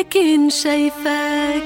لكن شايفاك